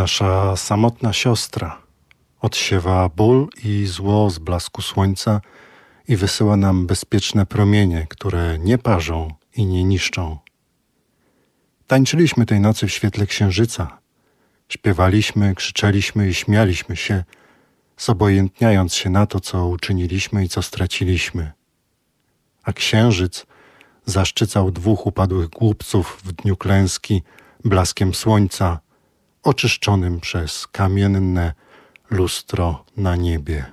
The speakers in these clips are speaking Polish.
Nasza samotna siostra, odsiewa ból i zło z blasku słońca i wysyła nam bezpieczne promienie, które nie parzą i nie niszczą. Tańczyliśmy tej nocy w świetle księżyca. Śpiewaliśmy, krzyczeliśmy i śmialiśmy się, zobojętniając się na to, co uczyniliśmy i co straciliśmy. A księżyc zaszczycał dwóch upadłych głupców w dniu klęski blaskiem słońca, oczyszczonym przez kamienne lustro na niebie.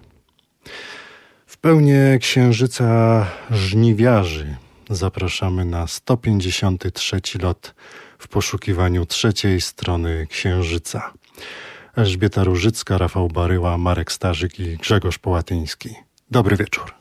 W pełni księżyca żniwiarzy zapraszamy na 153 lot w poszukiwaniu trzeciej strony księżyca. Elżbieta Różycka, Rafał Baryła, Marek Starzyk i Grzegorz Połatyński. Dobry wieczór.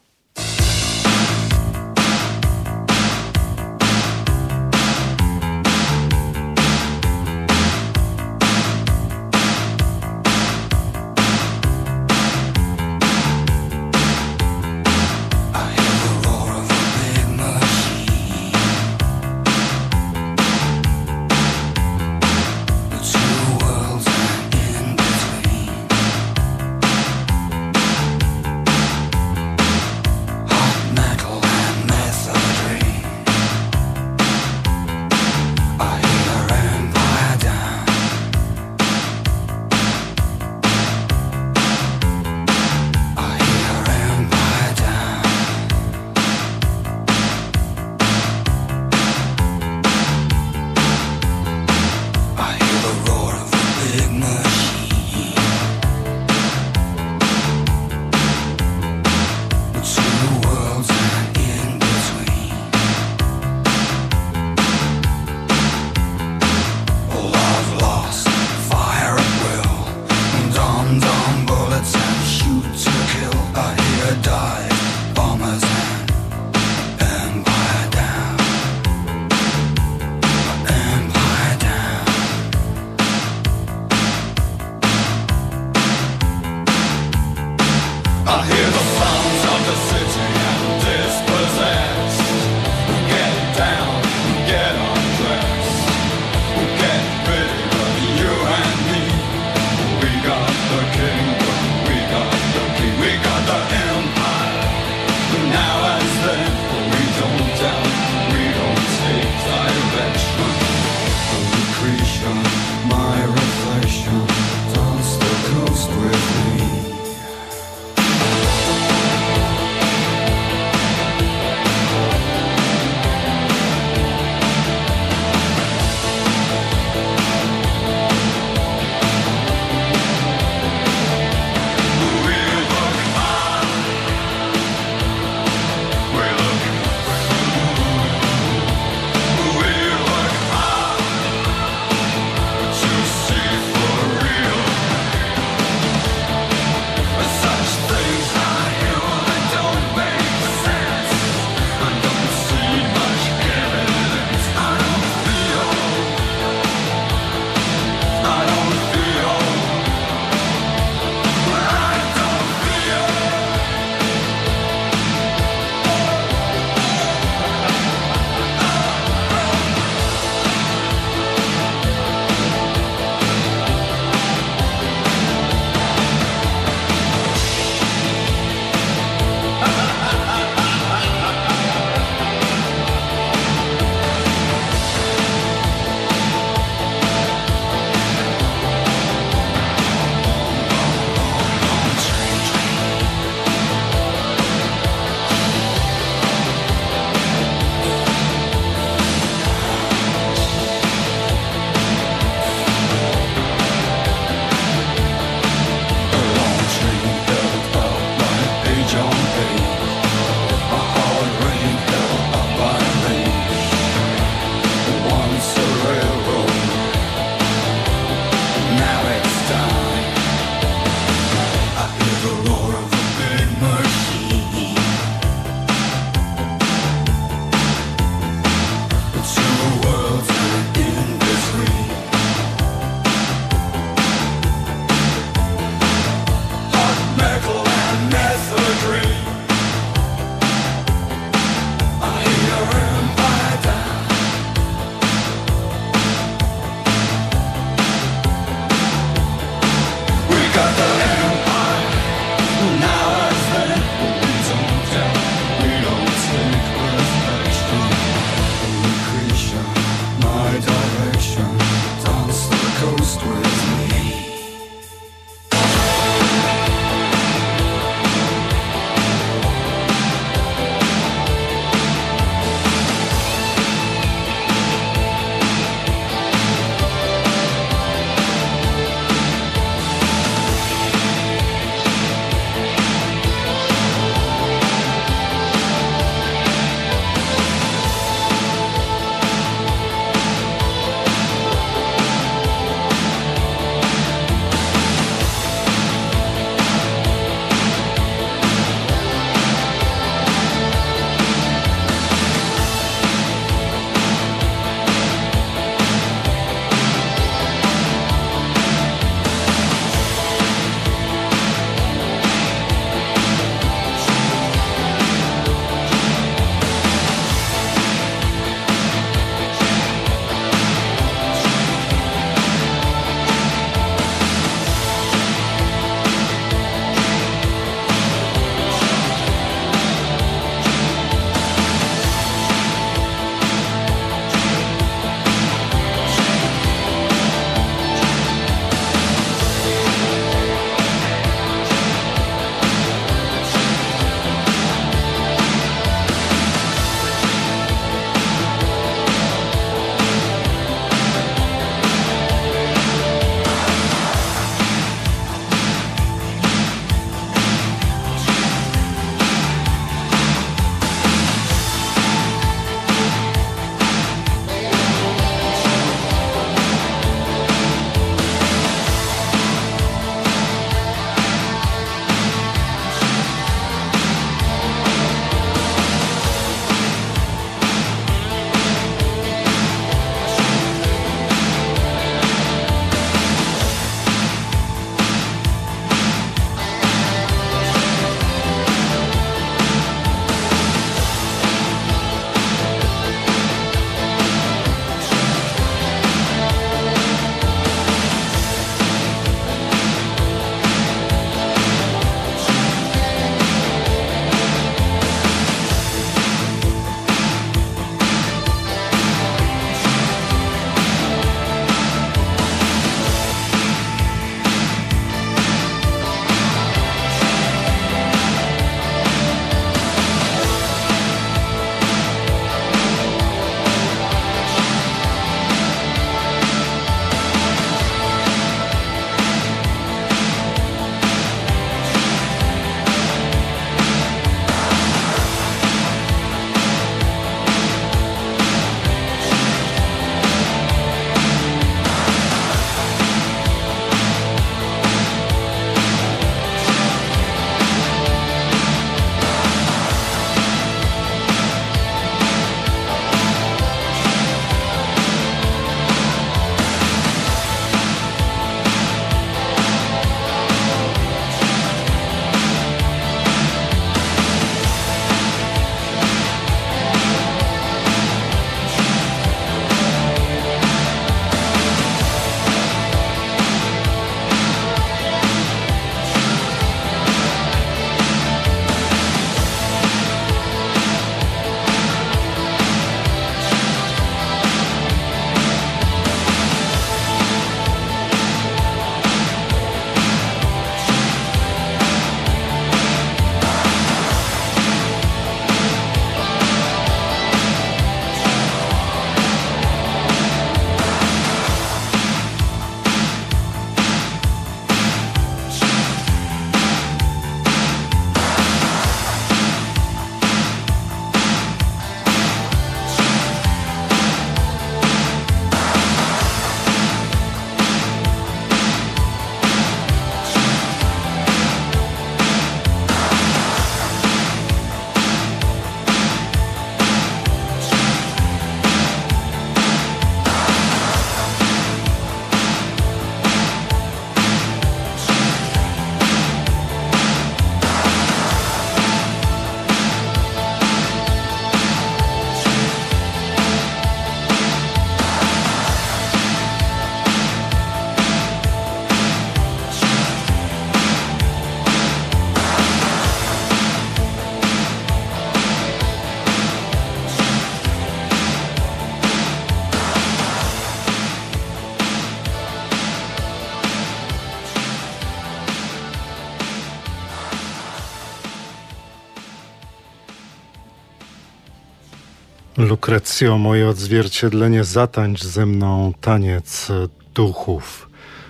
Lukrecjo, moje odzwierciedlenie, zatańcz ze mną taniec duchów.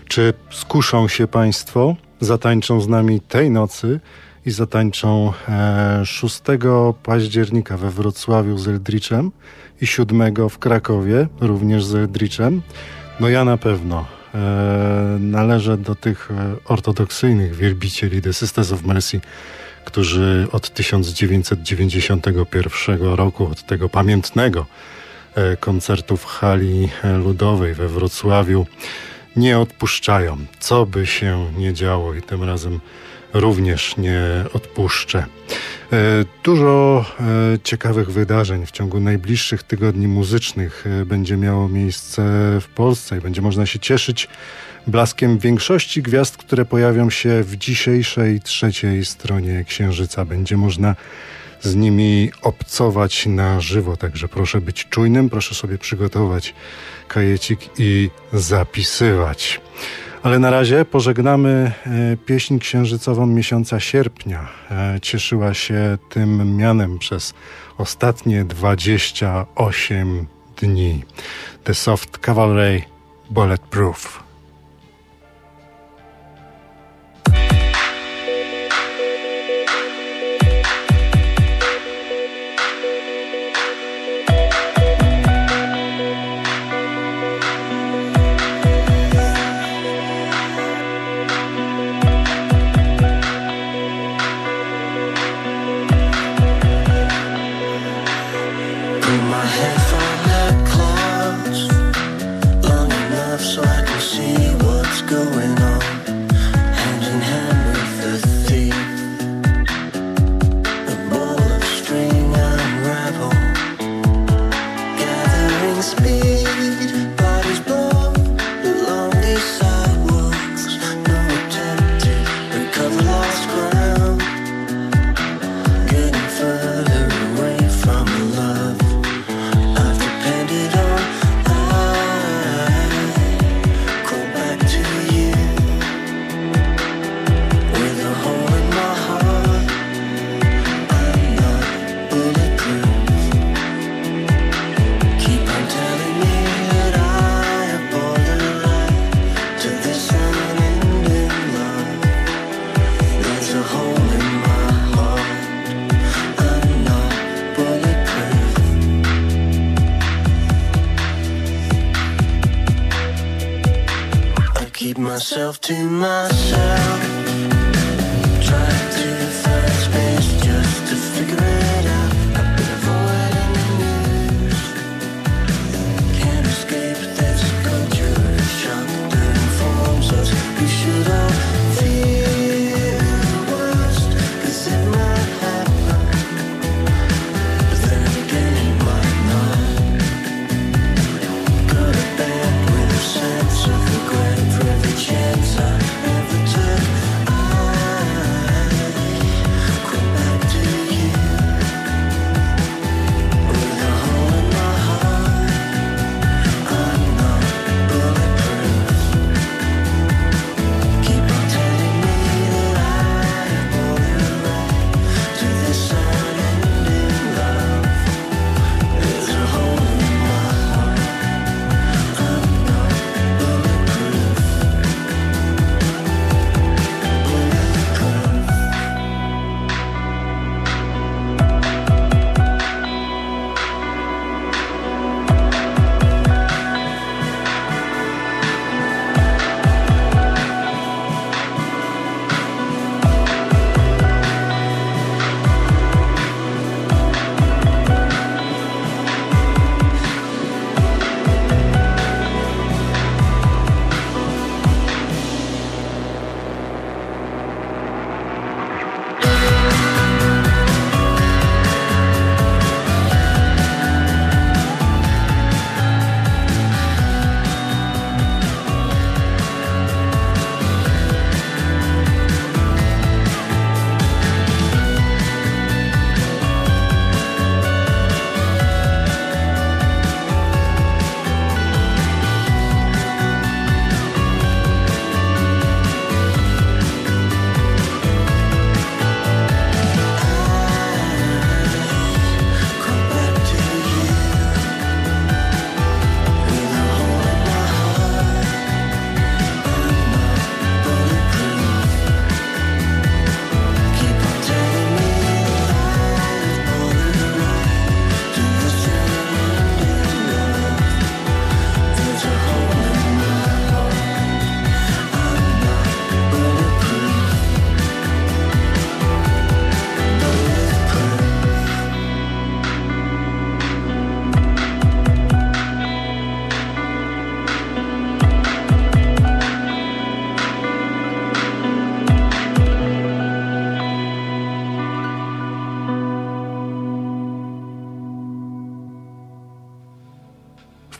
Czy skuszą się Państwo? Zatańczą z nami tej nocy i zatańczą 6 e, października we Wrocławiu z Eldriczem i 7 w Krakowie również z Eldriczem. No ja na pewno e, należę do tych e, ortodoksyjnych wielbicieli The Sisters of Mercy, którzy od 1991 roku, od tego pamiętnego e, koncertu w hali e, ludowej we Wrocławiu, nie odpuszczają. Co by się nie działo i tym razem również nie odpuszczę. E, dużo ciekawych wydarzeń w ciągu najbliższych tygodni muzycznych będzie miało miejsce w Polsce i będzie można się cieszyć blaskiem większości gwiazd, które pojawią się w dzisiejszej trzeciej stronie Księżyca. Będzie można z nimi obcować na żywo, także proszę być czujnym, proszę sobie przygotować kajecik i zapisywać. Ale na razie pożegnamy e, pieśń księżycową miesiąca sierpnia. E, cieszyła się tym mianem przez ostatnie 28 dni. The Soft Cavalry Bulletproof.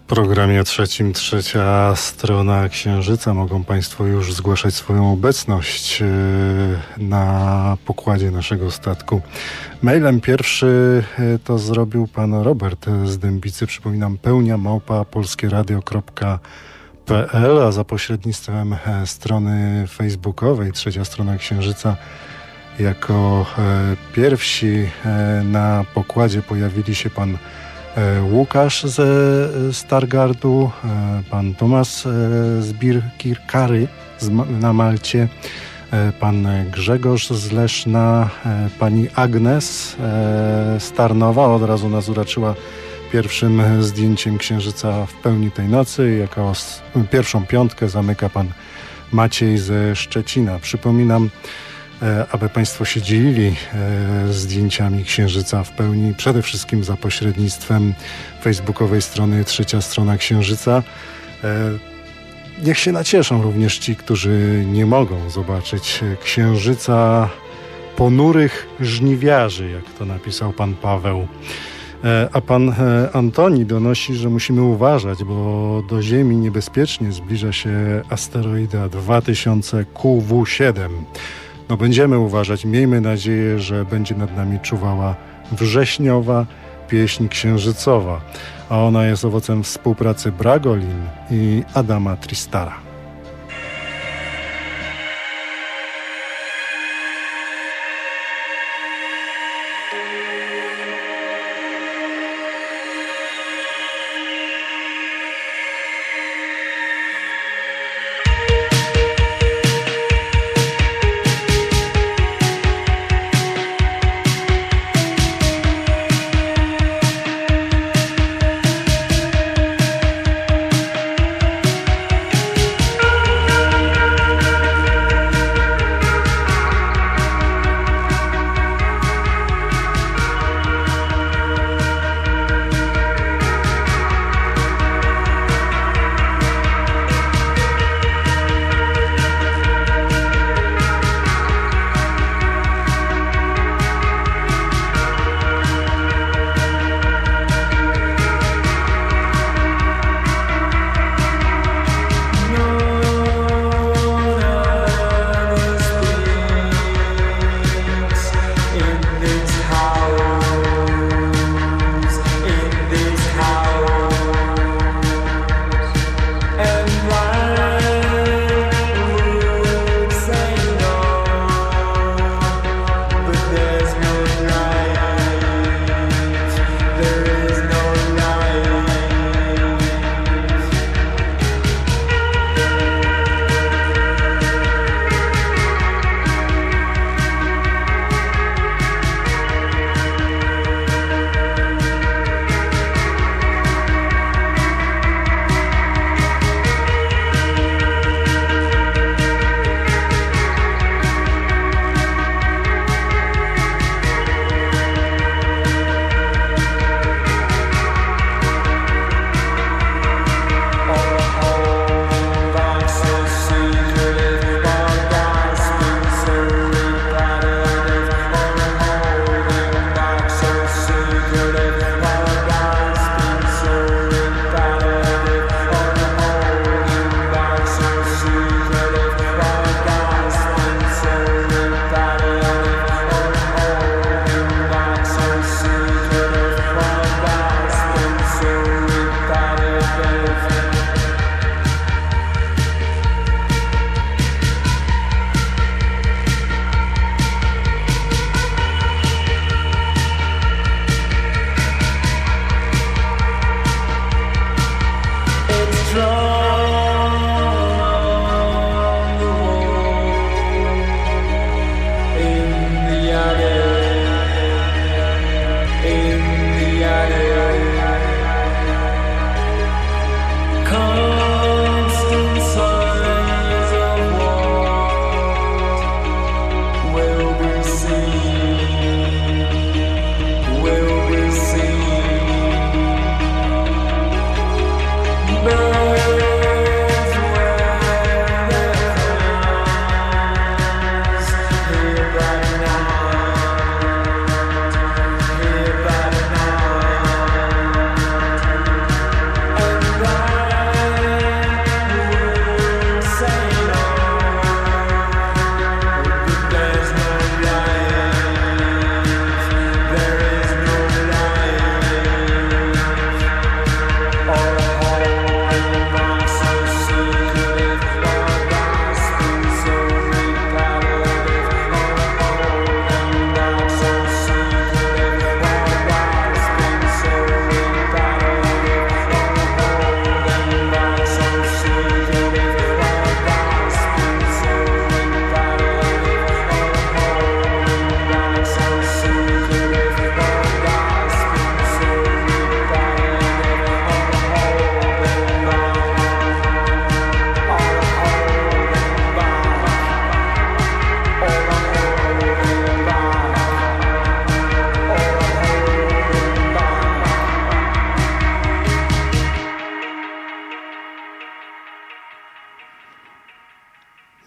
Programie trzecim trzecia strona Księżyca. Mogą Państwo już zgłaszać swoją obecność e, na pokładzie naszego statku. Mailem pierwszy e, to zrobił pan Robert z Dębicy. Przypominam, pełnia małpa polskieradio.pl, a za pośrednictwem e, strony facebookowej Trzecia Strona Księżyca jako pierwsi na pokładzie pojawili się pan E, Łukasz ze e, Stargardu, e, pan Tomasz z Birkirkary na Malcie, pan Grzegorz z Leszna, pani Agnes Starnowa od razu nas uraczyła pierwszym zdjęciem księżyca w pełni tej nocy. Jako pierwszą piątkę zamyka pan Maciej ze Szczecina. Przypominam, E, aby Państwo się dzielili e, zdjęciami Księżyca w pełni, przede wszystkim za pośrednictwem facebookowej strony Trzecia Strona Księżyca. E, niech się nacieszą również ci, którzy nie mogą zobaczyć Księżyca ponurych żniwiarzy, jak to napisał pan Paweł. A pan Antoni donosi, że musimy uważać, bo do Ziemi niebezpiecznie zbliża się asteroida 2000 QW7. No będziemy uważać, miejmy nadzieję, że będzie nad nami czuwała wrześniowa pieśń księżycowa, a ona jest owocem współpracy Bragolin i Adama Tristara.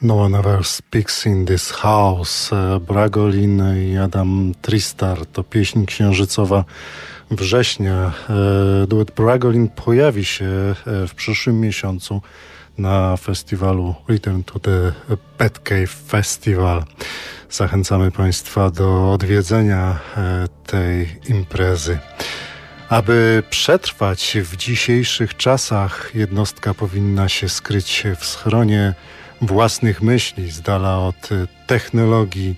No One Ever Speaks in This House, e, Bragolin i Adam Tristar to pieśń księżycowa września. E, duet Bragolin pojawi się e, w przyszłym miesiącu na festiwalu Return to the Batcave Festival. Zachęcamy Państwa do odwiedzenia tej imprezy. Aby przetrwać w dzisiejszych czasach, jednostka powinna się skryć w schronie własnych myśli, z dala od e, technologii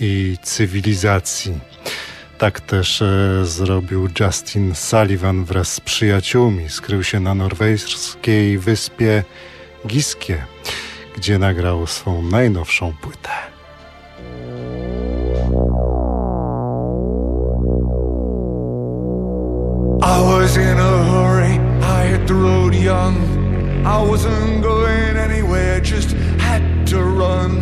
i cywilizacji. Tak też e, zrobił Justin Sullivan wraz z przyjaciółmi. Skrył się na norweskiej wyspie Giskie, gdzie nagrał swą najnowszą płytę. I was in a hurry, I hit the road young. I wasn't going anywhere, just had to run.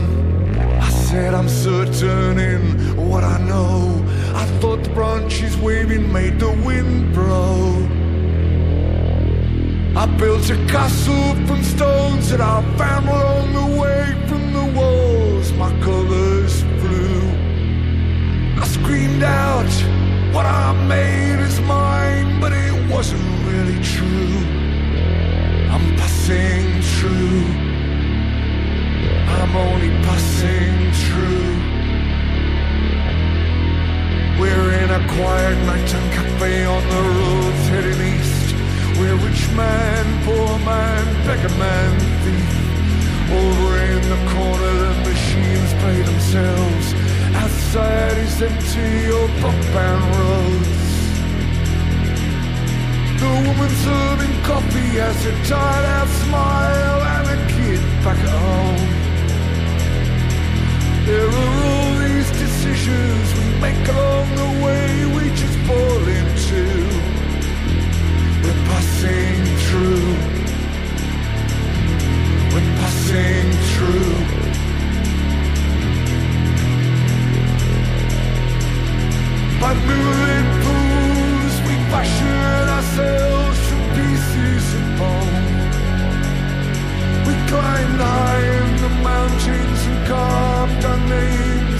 I said I'm certain in what I know. I thought the branches waving made the wind blow. I built a castle from stones that I found along the way from the walls. My colors flew. I screamed out, What I made is mine, quiet nighttime cafe on the roads heading east. Where rich man, poor man, beggar man, thief. Over in the corner, the machines play themselves. Outside is empty, or bound roads. The woman serving coffee has a tired out smile and a kid back at home. There are these decisions we make along the way we just fall into. We're passing through. We're passing through. By moving pools, we fashion ourselves from pieces of bone. We climbed high in the mountains and carved our names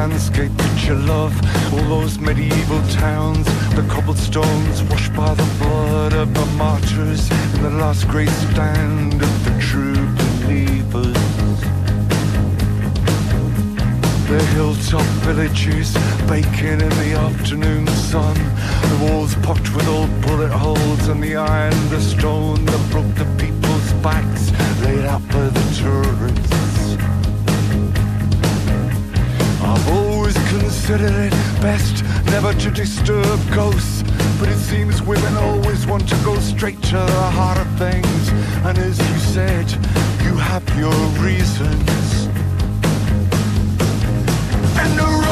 landscape that you love. All those medieval towns the cobblestones washed by the blood of the martyrs and the last great stand of the true believers. The hilltop villages baking in the afternoon sun. The walls pocked with old bullet holes and the iron the stone that broke the people's backs laid out for the tourists always considered it best never to disturb ghosts But it seems women always want to go straight to the heart of things. And as you said, you have your reasons. And the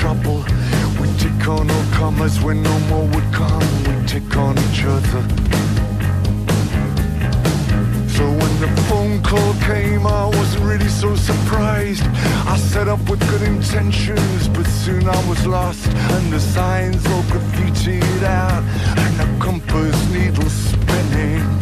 trouble We take on all comers when no more would come We take on each other so when the phone call came, I wasn't really so surprised. I set up with good intentions, but soon I was lost, and the signs all graffitied out, and the compass needle spinning.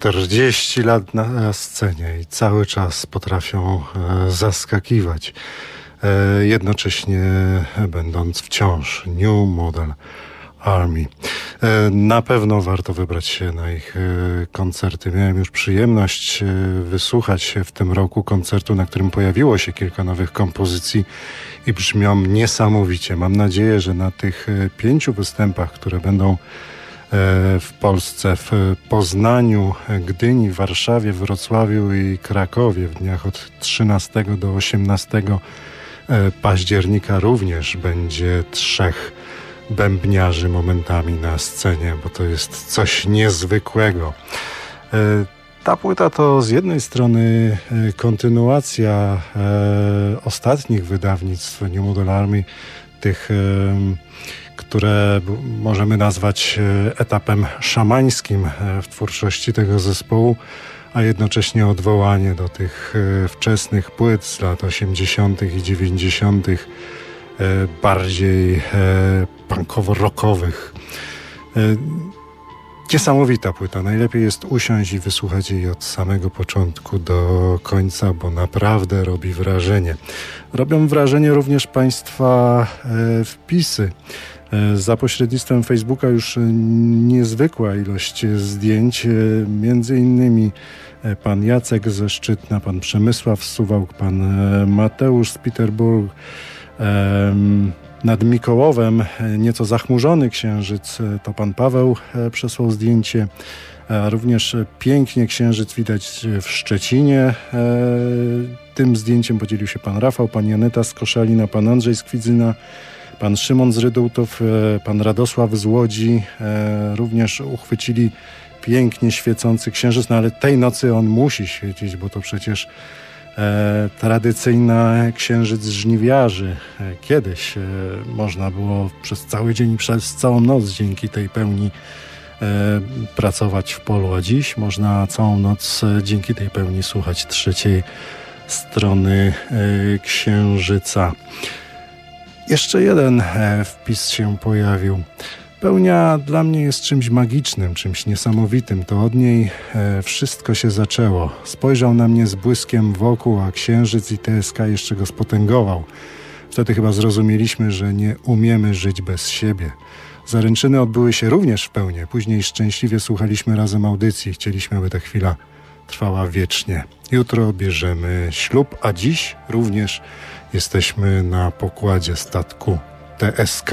40 lat na scenie i cały czas potrafią e, zaskakiwać, e, jednocześnie będąc wciąż New Model Army. E, na pewno warto wybrać się na ich koncerty. Miałem już przyjemność wysłuchać się w tym roku koncertu, na którym pojawiło się kilka nowych kompozycji i brzmią niesamowicie. Mam nadzieję, że na tych pięciu występach, które będą w Polsce, w Poznaniu, Gdyni, Warszawie, Wrocławiu i Krakowie w dniach od 13 do 18 e, października również będzie trzech bębniarzy momentami na scenie, bo to jest coś niezwykłego. E, ta płyta to z jednej strony kontynuacja ostatnich wydawnictw New Model Army, tych które możemy nazwać e, etapem szamańskim e, w twórczości tego zespołu, a jednocześnie odwołanie do tych e, wczesnych płyt z lat 80. i 90., bardziej punkowo-rockowych. Niesamowita płyta. Najlepiej jest usiąść i wysłuchać jej od samego początku do końca, bo naprawdę robi wrażenie. Robią wrażenie również Państwa wpisy za pośrednictwem Facebooka już niezwykła ilość zdjęć, e, między innymi e, pan Jacek ze Szczytna, pan Przemysław Suwałk, pan Mateusz z Peterburg. Nad Mikołowem nieco zachmurzony księżyc, to pan Paweł przesłał zdjęcie. Również pięknie księżyc widać w Szczecinie. Tym zdjęciem podzielił się pan Rafał, pani Aneta z Koszalina, pan Andrzej z Kwidzyna, Pan Szymon z Rydultów, e, pan Radosław z Łodzi e, również uchwycili pięknie świecący księżyc, no ale tej nocy on musi świecić, bo to przecież e, tradycyjna księżyc żniwiarzy. Kiedyś można było przez cały dzień, przez całą noc dzięki tej pełni pracować w polu, a dziś można całą noc dzięki tej pełni słuchać trzeciej strony księżyca. Jeszcze jeden e, wpis się pojawił. Pełnia dla mnie jest czymś magicznym, czymś niesamowitym. To od niej e, wszystko się zaczęło. Spojrzał na mnie z błyskiem wokół, a księżyc i TSK jeszcze go spotęgował. Wtedy chyba zrozumieliśmy, że nie umiemy żyć bez siebie. Zaręczyny odbyły się również w pełni. Później szczęśliwie słuchaliśmy razem audycji. Chcieliśmy, aby ta chwila trwała wiecznie. Jutro bierzemy ślub, a dziś również jesteśmy na pokładzie statku TSK.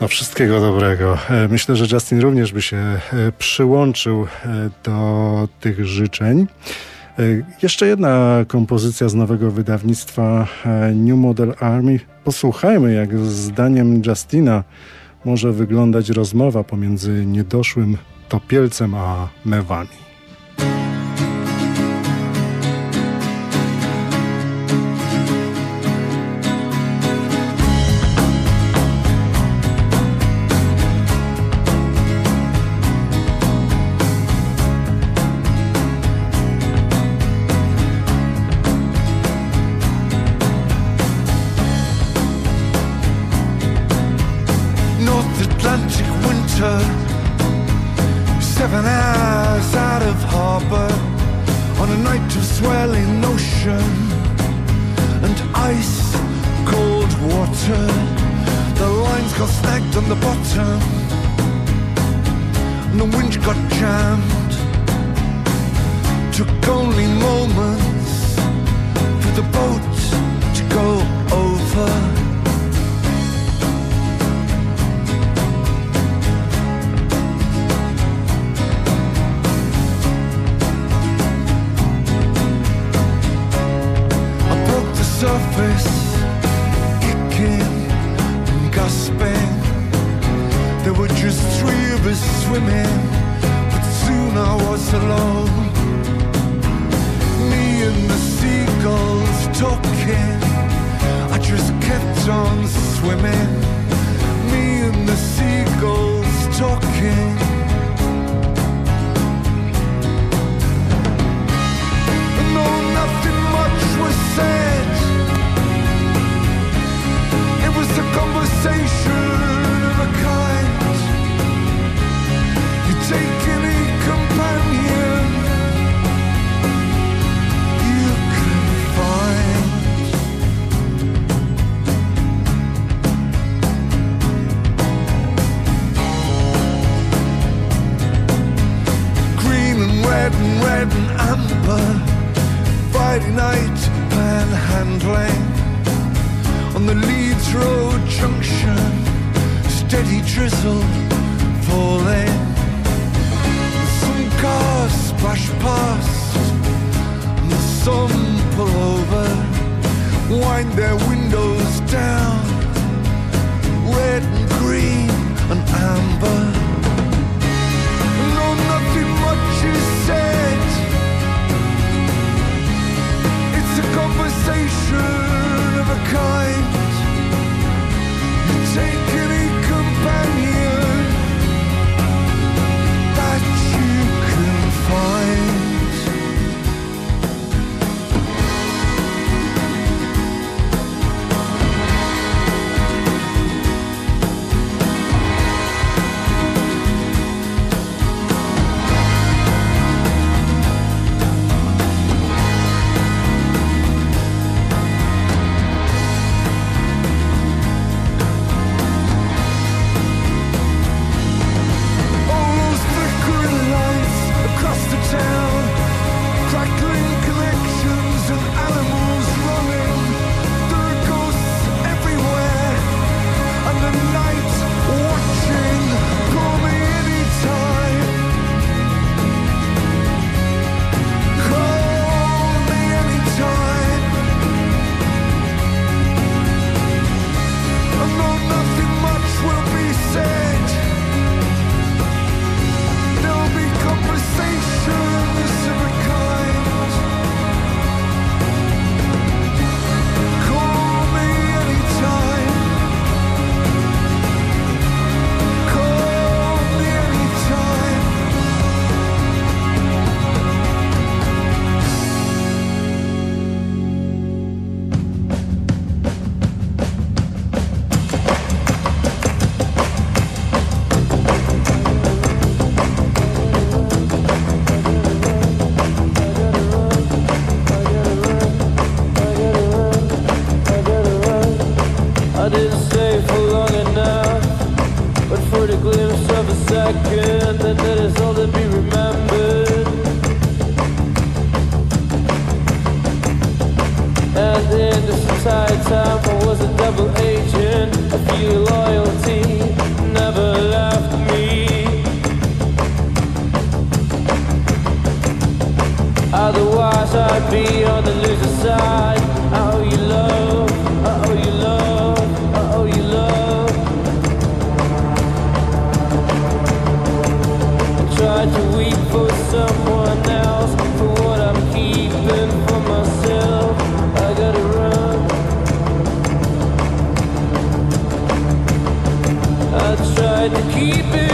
No wszystkiego dobrego. E, myślę, że Justin również by się e, przyłączył e, do tych życzeń. Jeszcze jedna kompozycja z nowego wydawnictwa New Model Army. Posłuchajmy, jak zdaniem Justina może wyglądać rozmowa pomiędzy niedoszłym topielcem a mewami. Keep it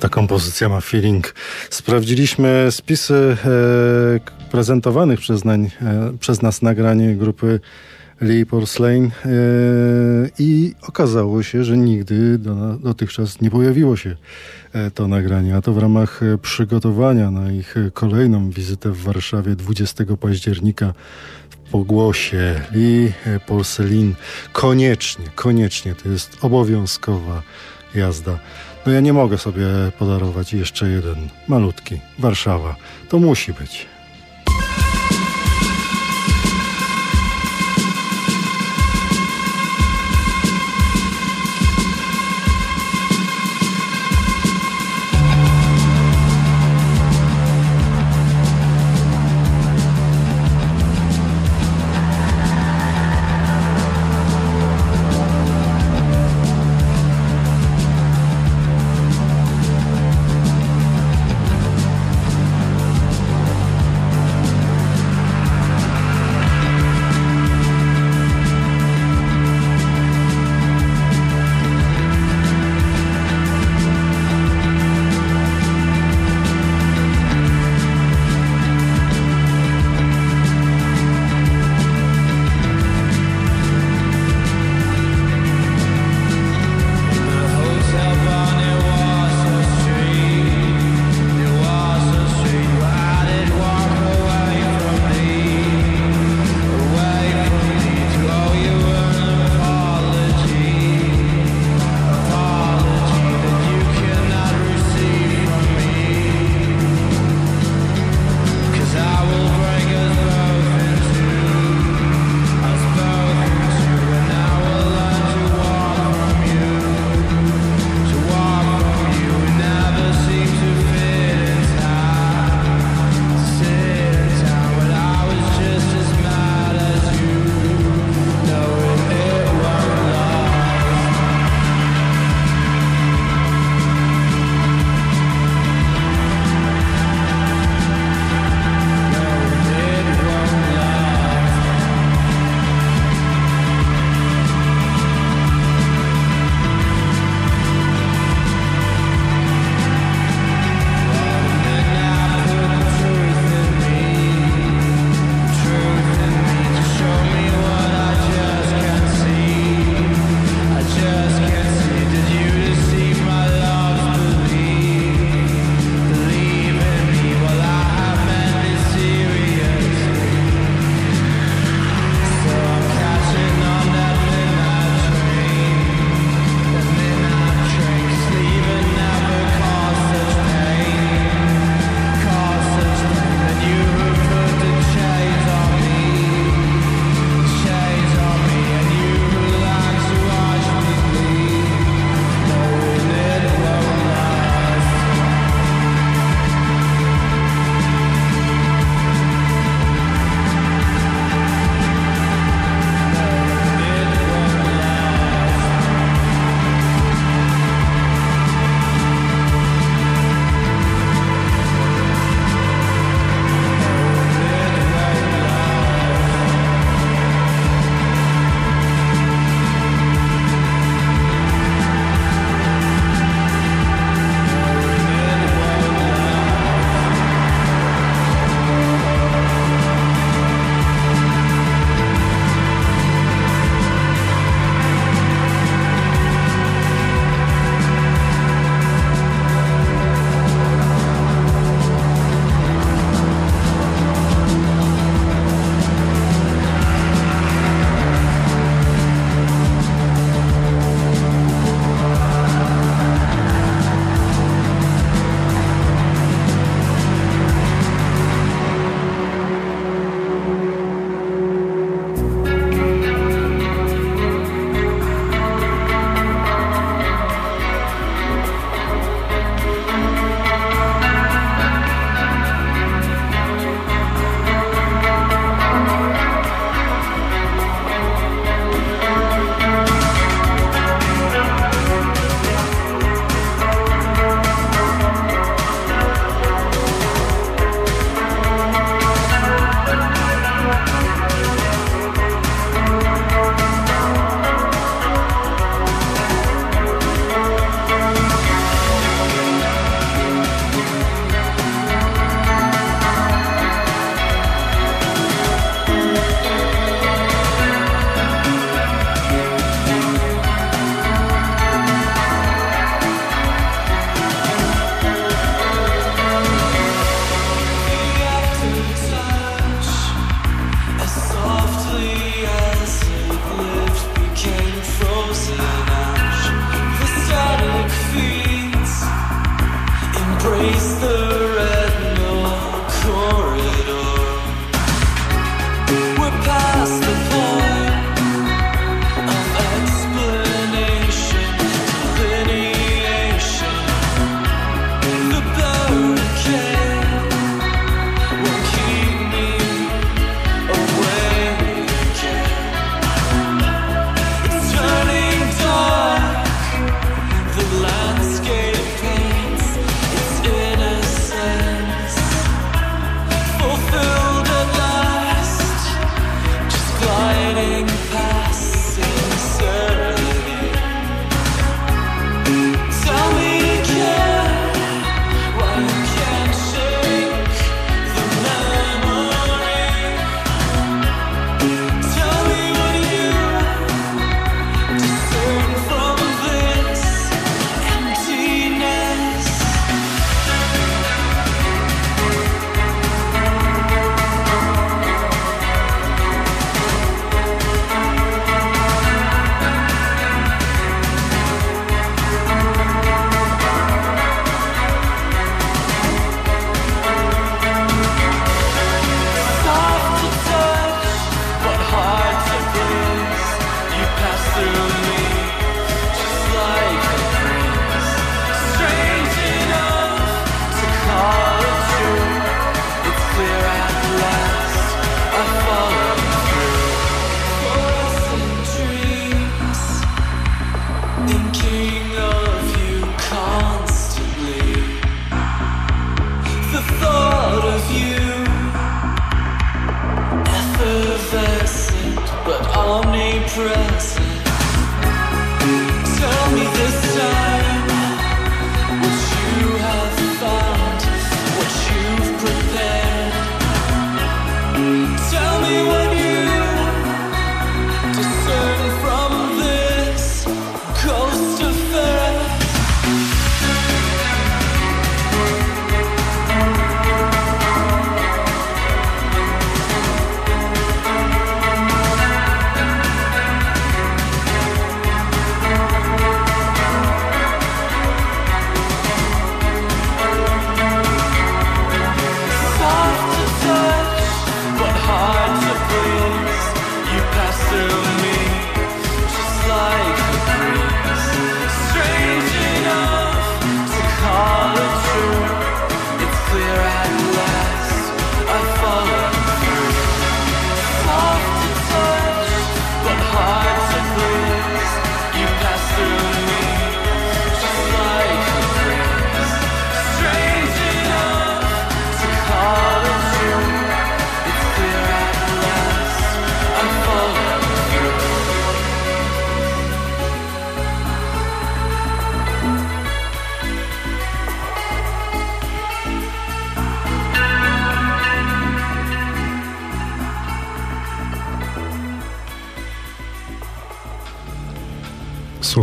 Ta kompozycja ma feeling. Sprawdziliśmy spisy e, prezentowanych przez, nań, e, przez nas nagranie grupy Lee Porcelain e, i okazało się, że nigdy do, dotychczas nie pojawiło się e, to nagranie, a to w ramach e, przygotowania na ich kolejną wizytę w Warszawie 20 października pogłosie Lee Porcelain. Koniecznie, koniecznie, to jest obowiązkowa jazda. No ja nie mogę sobie podarować jeszcze jeden, malutki, Warszawa. To musi być.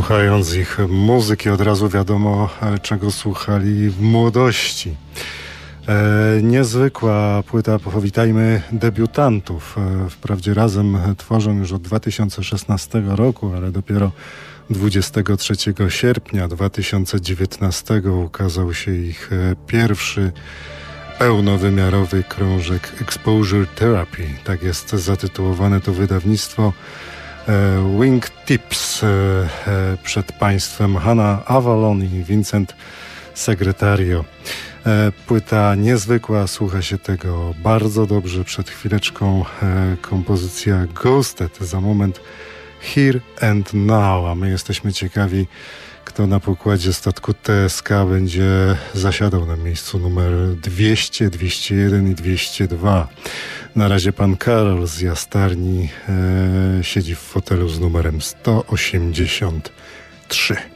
Słuchając ich muzyki, od razu wiadomo, e, czego słuchali w młodości. E, niezwykła płyta, powitajmy debiutantów. E, wprawdzie razem tworzą już od 2016 roku, ale dopiero 23 sierpnia 2019 ukazał się ich e, pierwszy pełnowymiarowy krążek Exposure Therapy. Tak jest zatytułowane to wydawnictwo. E, Wing Tips e, e, przed Państwem Hanna Avalon i Vincent Segretario. Płyta niezwykła, słucha się tego bardzo dobrze. Przed chwileczką kompozycja Ghosted, za moment Here and Now, a my jesteśmy ciekawi, kto na pokładzie statku TSK będzie zasiadał na miejscu numer 200, 201 i 202. Na razie pan Karol z Jastarni e, siedzi w fotelu z numerem 183.